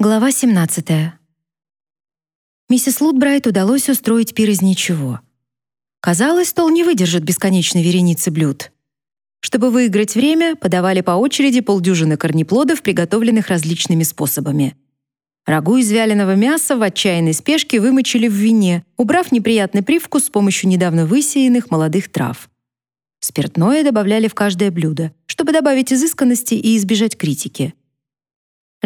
Глава 17. Миссис Лутбрайт удалось устроить пир из ничего. Казалось, стол не выдержит бесконечной вереницы блюд. Чтобы выиграть время, подавали по очереди полдюжины корнеплодов, приготовленных различными способами. Рагу из вяленого мяса в отчаянной спешке вымочили в вине, убрав неприятный привкус с помощью недавно высеянных молодых трав. Спиртное добавляли в каждое блюдо, чтобы добавить изысканности и избежать критики.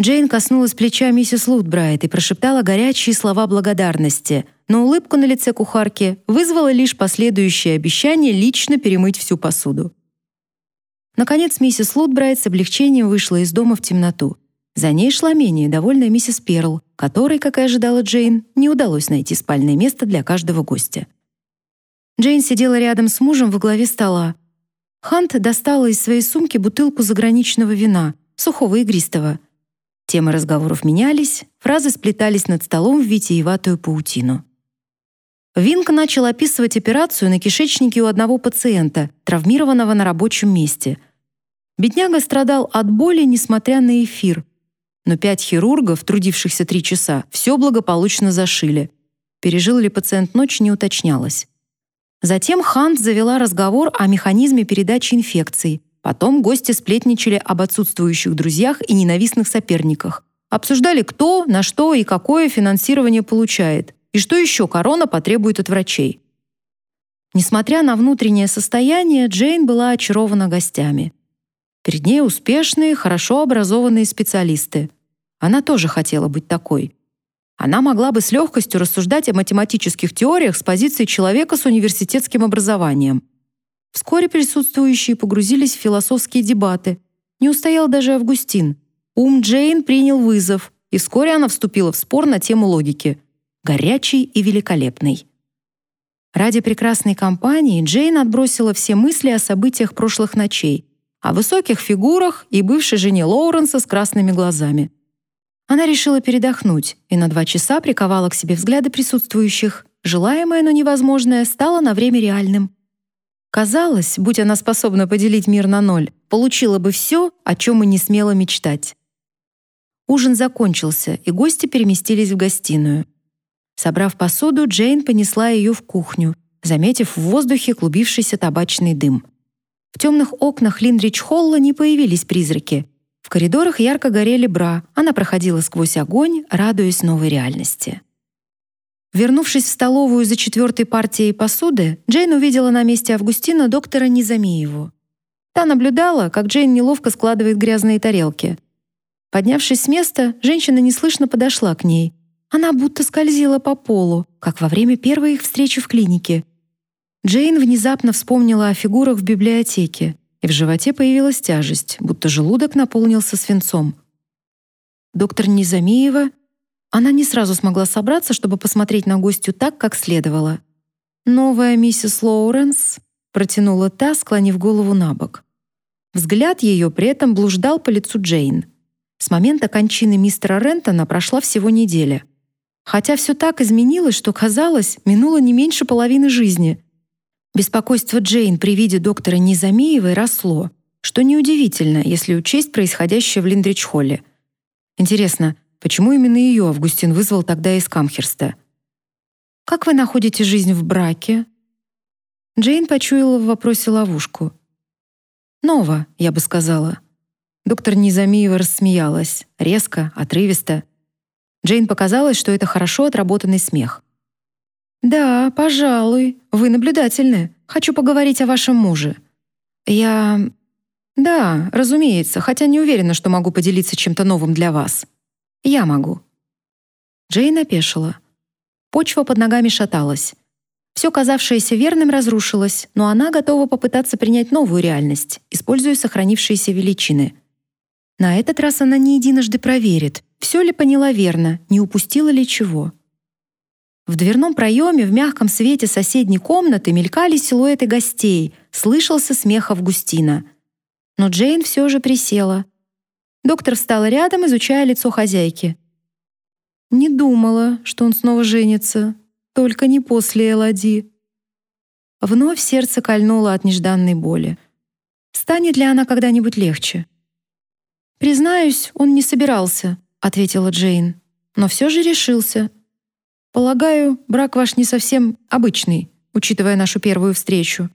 Джейн коснулась плеча миссис Лутбрайт и прошептала горячие слова благодарности, но улыбку на лице кухарки вызвало лишь последующее обещание лично перемыть всю посуду. Наконец миссис Лутбрайт с облегчением вышла из дома в темноту. За ней шла менее довольная миссис Перл, которой, как и ожидала Джейн, не удалось найти спальное место для каждого гостя. Джейн сидела рядом с мужем во главе стола. Хант достала из своей сумки бутылку заграничного вина, сухого игристого — Темы разговоров менялись, фразы сплетались над столом в витиеватую паутину. Винк начал описывать операцию на кишечнике у одного пациента, травмированного на рабочем месте. Бедняга страдал от боли, несмотря на эфир. Но пять хирургов, трудившихся три часа, все благополучно зашили. Пережил ли пациент ночь, не уточнялось. Затем Хант завела разговор о механизме передачи инфекций, Потом гости сплетничали об отсутствующих друзьях и ненавистных соперниках. Обсуждали, кто, на что и какое финансирование получает, и что еще корона потребует от врачей. Несмотря на внутреннее состояние, Джейн была очарована гостями. Перед ней успешные, хорошо образованные специалисты. Она тоже хотела быть такой. Она могла бы с легкостью рассуждать о математических теориях с позиции человека с университетским образованием. Вскоре присутствующие погрузились в философские дебаты. Не устоял даже Августин. Ум Джейн принял вызов, и вскоре она вступила в спор на тему логики. Горячий и великолепный. Ради прекрасной компании Джейн отбросила все мысли о событиях прошлых ночей, о высоких фигурах и бывшей жене Лоуренса с красными глазами. Она решила передохнуть и на два часа приковала к себе взгляды присутствующих. Желаемое, но невозможное стало на время реальным. Казалось, будь она способна поделить мир на ноль, получила бы все, о чем и не смела мечтать. Ужин закончился, и гости переместились в гостиную. Собрав посуду, Джейн понесла ее в кухню, заметив в воздухе клубившийся табачный дым. В темных окнах Линдрич-холла не появились призраки. В коридорах ярко горели бра, она проходила сквозь огонь, радуясь новой реальности. Вернувшись в столовую за четвертой партией посуды, Джейн увидела на месте Августина доктора Низамиеву. Та наблюдала, как Джейн неловко складывает грязные тарелки. Поднявшись с места, женщина неслышно подошла к ней. Она будто скользила по полу, как во время первой их встречи в клинике. Джейн внезапно вспомнила о фигурах в библиотеке, и в животе появилась тяжесть, будто желудок наполнился свинцом. Доктор Низамиева она не сразу смогла собраться, чтобы посмотреть на гостью так, как следовало. «Новая миссис Лоуренс», — протянула та, склонив голову на бок. Взгляд ее при этом блуждал по лицу Джейн. С момента кончины мистера Рентона прошла всего неделя. Хотя все так изменилось, что, казалось, минуло не меньше половины жизни. Беспокойство Джейн при виде доктора Низамеевой росло, что неудивительно, если учесть происходящее в Линдрич-холле. Интересно, Почему именно ее Августин вызвал тогда из Камхерста? «Как вы находите жизнь в браке?» Джейн почуяла в вопросе ловушку. «Ново, я бы сказала». Доктор Низамиева рассмеялась, резко, отрывисто. Джейн показалось, что это хорошо отработанный смех. «Да, пожалуй, вы наблюдательны. Хочу поговорить о вашем муже. Я... Да, разумеется, хотя не уверена, что могу поделиться чем-то новым для вас. Я могу. Джейн опешила. Почва под ногами шаталась. Все казавшееся верным разрушилось, но она готова попытаться принять новую реальность, используя сохранившиеся величины. На этот раз она не единожды проверит, все ли поняла верно, не упустила ли чего. В дверном проеме в мягком свете соседней комнаты мелькали силуэты гостей, слышался смех Августина. Но Джейн все же присела, Доктор встала рядом, изучая лицо хозяйки. Не думала, что он снова женится, только не после Элоди. Вновь сердце кольнуло от нежданной боли. Станет ли она когда-нибудь легче? Признаюсь, он не собирался, ответила Джейн. «Но все же решился. Полагаю, брак ваш не совсем обычный, учитывая нашу первую встречу».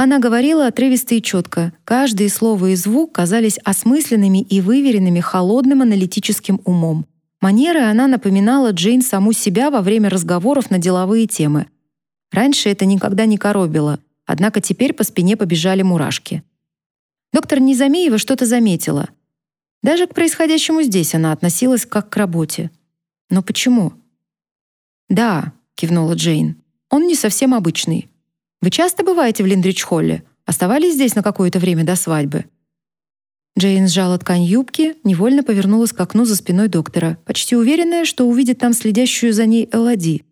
Она говорила отрывисто и четко. Каждое слово и звук казались осмысленными и выверенными холодным аналитическим умом. Манерой она напоминала Джейн саму себя во время разговоров на деловые темы. Раньше это никогда не коробило, однако теперь по спине побежали мурашки. Доктор Незамеева что-то заметила. Даже к происходящему здесь она относилась как к работе. Но почему? «Да», — кивнула Джейн, — «он не совсем обычный. Вы часто бываете в Линдрич-холле? Оставались здесь на какое-то время до свадьбы?» Джейн сжала ткань юбки, невольно повернулась к окну за спиной доктора, почти уверенная, что увидит там следящую за ней Элоди.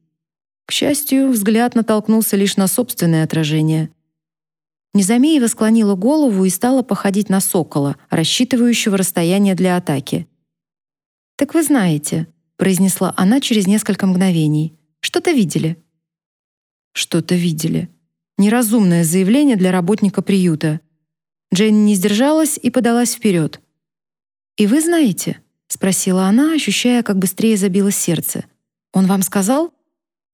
К счастью, взгляд натолкнулся лишь на собственное отражение. Незамеева склонила голову и стала походить на сокола, рассчитывающего расстояние для атаки. «Так вы знаете», — произнесла она через несколько мгновений. «Что-то видели?» «Что-то видели», Неразумное заявление для работника приюта. Джейн не сдержалась и подалась вперед. «И вы знаете?» — спросила она, ощущая, как быстрее забилось сердце. «Он вам сказал?»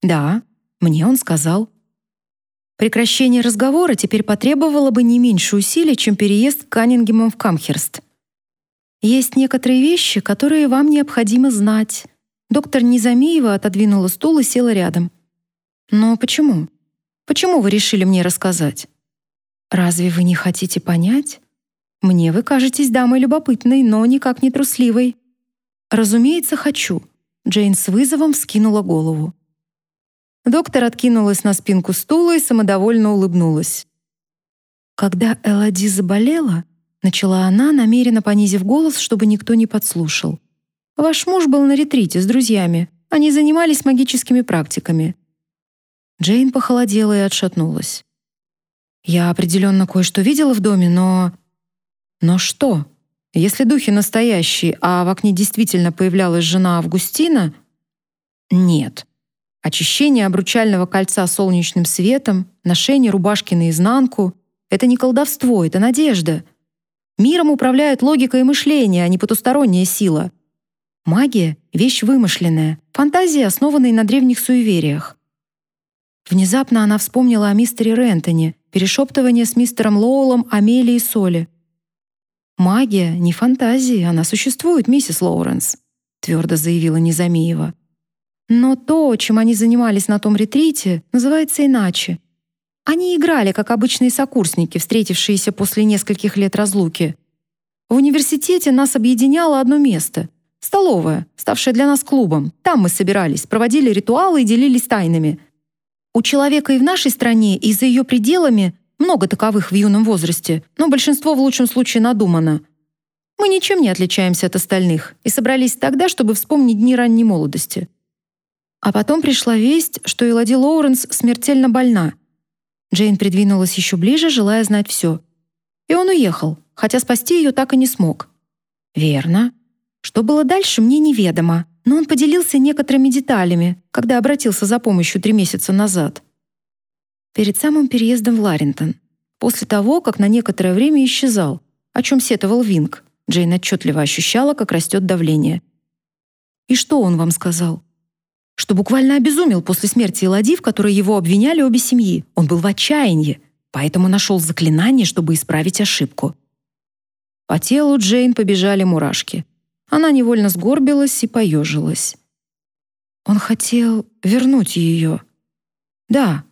«Да, мне он сказал». Прекращение разговора теперь потребовало бы не меньше усилий, чем переезд к Каннингемам в Камхерст. «Есть некоторые вещи, которые вам необходимо знать». Доктор Низамиева отодвинула стул и села рядом. «Но почему?» Почему вы решили мне рассказать? Разве вы не хотите понять? Мне вы кажетесь дамой любопытной, но никак не трусливой. Разумеется, хочу. Джейн с вызовом вскинула голову. Доктор откинулась на спинку стула и самодовольно улыбнулась. Когда Элоди заболела, начала она, намеренно понизив голос, чтобы никто не подслушал. Ваш муж был на ретрите с друзьями. Они занимались магическими практиками. Джейн похолодела и отшатнулась. Я определенно кое-что видела в доме, но... Но что? Если духи настоящие, а в окне действительно появлялась жена Августина? Нет. Очищение обручального кольца солнечным светом, ношение рубашки наизнанку — это не колдовство, это надежда. Миром управляет логика и мышление, а не потусторонняя сила. Магия — вещь вымышленная, фантазия, основанная на древних суевериях. Внезапно она вспомнила о мистере Рентоне, перешептывание с мистером Лоулом о меле и соли. «Магия — не фантазия, она существует, миссис Лоуренс», твердо заявила Незамиева. «Но то, чем они занимались на том ретрите, называется иначе. Они играли, как обычные сокурсники, встретившиеся после нескольких лет разлуки. В университете нас объединяло одно место — столовая, ставшая для нас клубом. Там мы собирались, проводили ритуалы и делились тайнами — у человека и в нашей стране, и за ее пределами много таковых в юном возрасте, но большинство в лучшем случае надумано. Мы ничем не отличаемся от остальных и собрались тогда, чтобы вспомнить дни ранней молодости. А потом пришла весть, что Элоди Лоуренс смертельно больна. Джейн придвинулась еще ближе, желая знать все. И он уехал, хотя спасти ее так и не смог. Верно. Что было дальше, мне неведомо но он поделился некоторыми деталями, когда обратился за помощью три месяца назад. Перед самым переездом в Ларентон, после того, как на некоторое время исчезал, о чем сетовал Винг, Джейн отчетливо ощущала, как растет давление. «И что он вам сказал?» «Что буквально обезумел после смерти Элади, в которой его обвиняли обе семьи. Он был в отчаянии, поэтому нашел заклинание, чтобы исправить ошибку». По телу Джейн побежали мурашки — она невольно сгорбилась и поежилась. Он хотел вернуть ее. Да.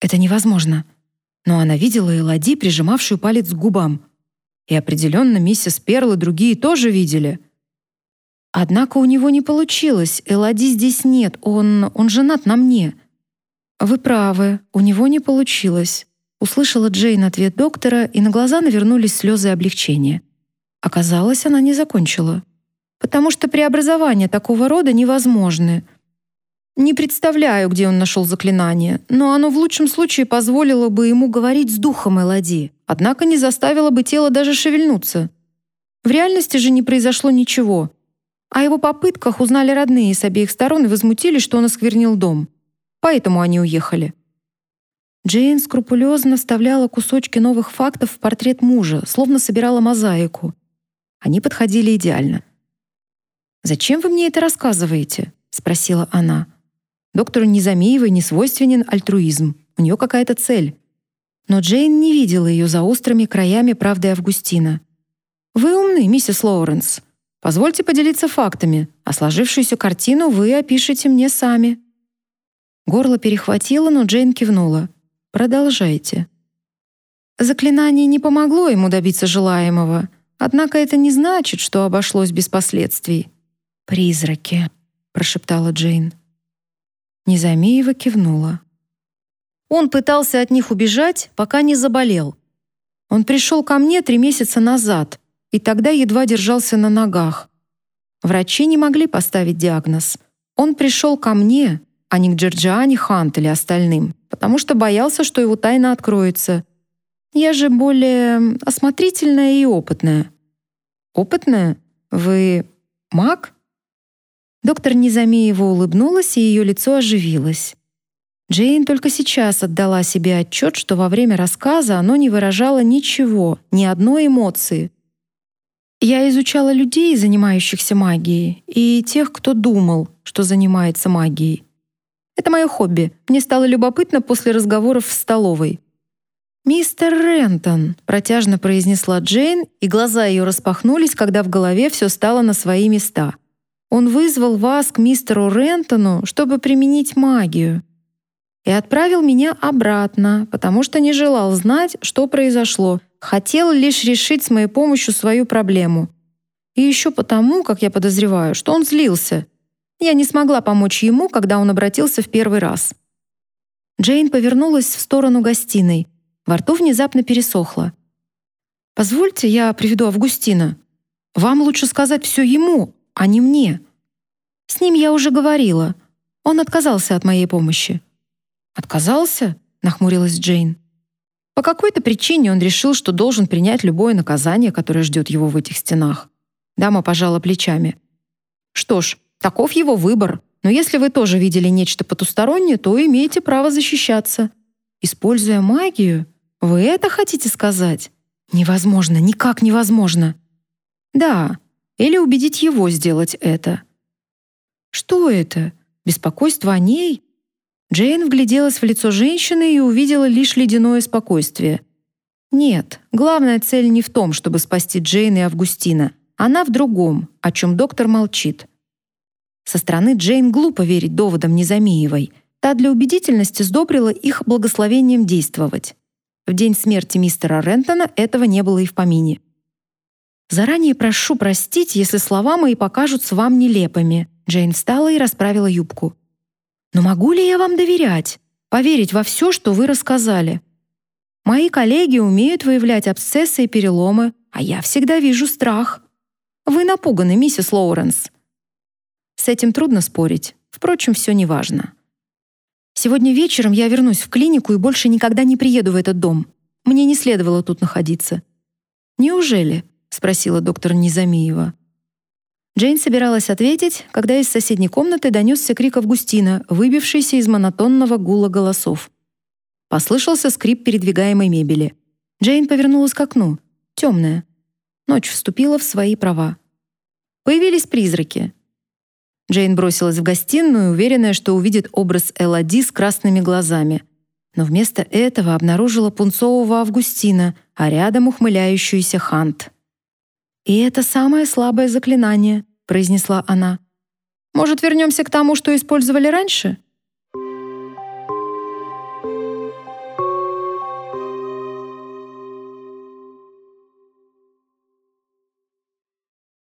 Это невозможно. Но она видела Элоди, прижимавшую палец к губам. И определенно миссис Перл и другие тоже видели. Однако у него не получилось. Элоди здесь нет. Он он женат на мне. Вы правы, у него не получилось. Услышала Джейн ответ доктора, и на глаза навернулись слезы облегчения. Оказалось, она не закончила. Потому что преобразования такого рода невозможны. Не представляю, где он нашел заклинание, но оно в лучшем случае позволило бы ему говорить с духом Элоди, однако не заставило бы тело даже шевельнуться. В реальности же не произошло ничего. О его попытках узнали родные с обеих сторон и возмутились, что он осквернил дом. Поэтому они уехали. Джейн скрупулезно вставляла кусочки новых фактов в портрет мужа, словно собирала мозаику — они подходили идеально. «Зачем вы мне это рассказываете?» — спросила она. Доктору Незамеевой не свойственен альтруизм. У нее какая-то цель. Но Джейн не видела ее за острыми краями правды Августина. «Вы умны, миссис Лоуренс. Позвольте поделиться фактами, а сложившуюся картину вы опишете мне сами». Горло перехватило, но Джейн кивнула. «Продолжайте». Заклинание не помогло ему добиться желаемого, однако это не значит, что обошлось без последствий. «Призраки», — прошептала Джейн. Незамеева кивнула. Он пытался от них убежать, пока не заболел. Он пришел ко мне три месяца назад, и тогда едва держался на ногах. Врачи не могли поставить диагноз. Он пришел ко мне, а не к Джорджиане Хант или остальным, потому что боялся, что его тайна откроется — я же более осмотрительная и опытная. Опытная? Вы маг? Доктор Незамеева улыбнулась, и ее лицо оживилось. Джейн только сейчас отдала себе отчет, что во время рассказа оно не выражало ничего, ни одной эмоции. Я изучала людей, занимающихся магией, и тех, кто думал, что занимается магией. Это мое хобби. Мне стало любопытно после разговоров в столовой. «Мистер Рентон», — протяжно произнесла Джейн, и глаза ее распахнулись, когда в голове все стало на свои места. «Он вызвал вас к мистеру Рентону, чтобы применить магию. И отправил меня обратно, потому что не желал знать, что произошло, хотел лишь решить с моей помощью свою проблему. И еще потому, как я подозреваю, что он злился. Я не смогла помочь ему, когда он обратился в первый раз». Джейн повернулась в сторону гостиной — во рту внезапно пересохло. «Позвольте, я приведу Августина. Вам лучше сказать все ему, а не мне. С ним я уже говорила. Он отказался от моей помощи». «Отказался?» — нахмурилась Джейн. По какой-то причине он решил, что должен принять любое наказание, которое ждет его в этих стенах. Дама пожала плечами. «Что ж, таков его выбор. Но если вы тоже видели нечто потустороннее, то имеете право защищаться. Используя магию, вы это хотите сказать? Невозможно, никак невозможно. Да, или убедить его сделать это. Что это? Беспокойство о ней? Джейн вгляделась в лицо женщины и увидела лишь ледяное спокойствие. Нет, главная цель не в том, чтобы спасти Джейн и Августина. Она в другом, о чем доктор молчит. Со стороны Джейн глупо верить доводам Незамеевой. Та для убедительности сдобрила их благословением действовать. В день смерти мистера Рентона этого не было и в помине. «Заранее прошу простить, если слова мои покажутся вам нелепыми». Джейн встала и расправила юбку. «Но могу ли я вам доверять? Поверить во все, что вы рассказали? Мои коллеги умеют выявлять абсцессы и переломы, а я всегда вижу страх. Вы напуганы, миссис Лоуренс». С этим трудно спорить. Впрочем, все неважно. Сегодня вечером я вернусь в клинику и больше никогда не приеду в этот дом. Мне не следовало тут находиться. Неужели? спросила доктор Низамиева. Джейн собиралась ответить, когда из соседней комнаты донесся крик Августина, выбившийся из монотонного гула голосов. Послышался скрип передвигаемой мебели. Джейн повернулась к окну. Темная. Ночь вступила в свои права. Появились призраки. Джейн бросилась в гостиную, уверенная, что увидит образ Элоди с красными глазами. Но вместо этого обнаружила пунцового Августина, а рядом ухмыляющуюся Хант. «И это самое слабое заклинание», — произнесла она. «Может, вернемся к тому, что использовали раньше?»